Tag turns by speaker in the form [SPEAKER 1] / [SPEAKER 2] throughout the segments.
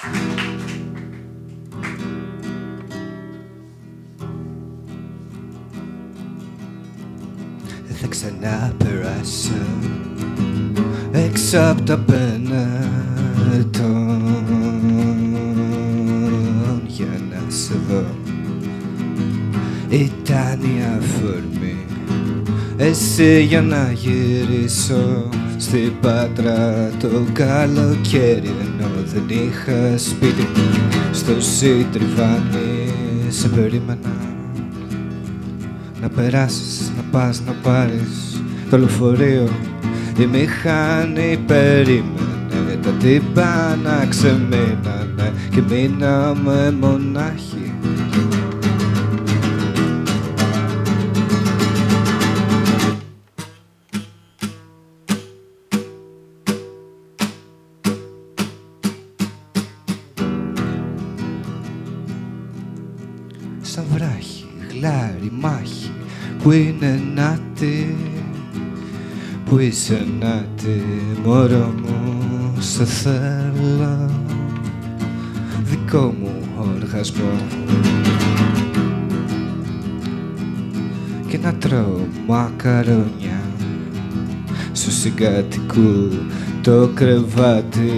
[SPEAKER 1] Θα ξανά περάσω έξω από τα πένετον για να σε δω ήταν η αφορμή εσύ για να γυρίσω στην Πάτρα το καλοκαίρι ενώ δεν είχα σπίτι στο Σιτριβάνι σε περίμενα να περάσεις, να πας να πάρεις το λεωφορείο. Η μηχανή περίμενε τα τύπα ξεμείνανε και μείναμε μονάχοι σαν βράχη, γλάρι, μάχη που είναι νάτι που είσαι νάτι μωρό μου σε θέλω δικό μου οργασμό. Και να τρώω μακαρόνια σου συγκατοικού το κρεβάτι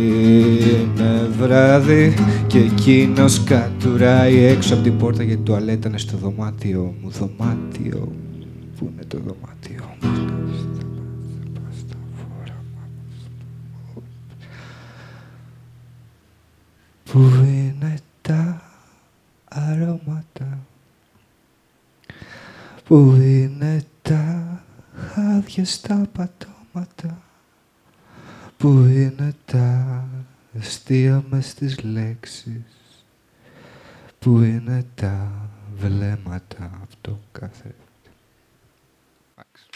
[SPEAKER 1] είναι βράδυ και εκείνος κατουράει έξω από την πόρτα γιατί το τουαλέτα είναι στο δωμάτιο μου. Δωμάτιο. Πού είναι το δωμάτιο μου; Πού είναι τα αρώματα; Πού είναι τα χάδια στα πατώματα Πού είναι τα αστεία μες στις λέξεις Πού είναι τα βλέμματα από το καθρέφτη. Εντάξει.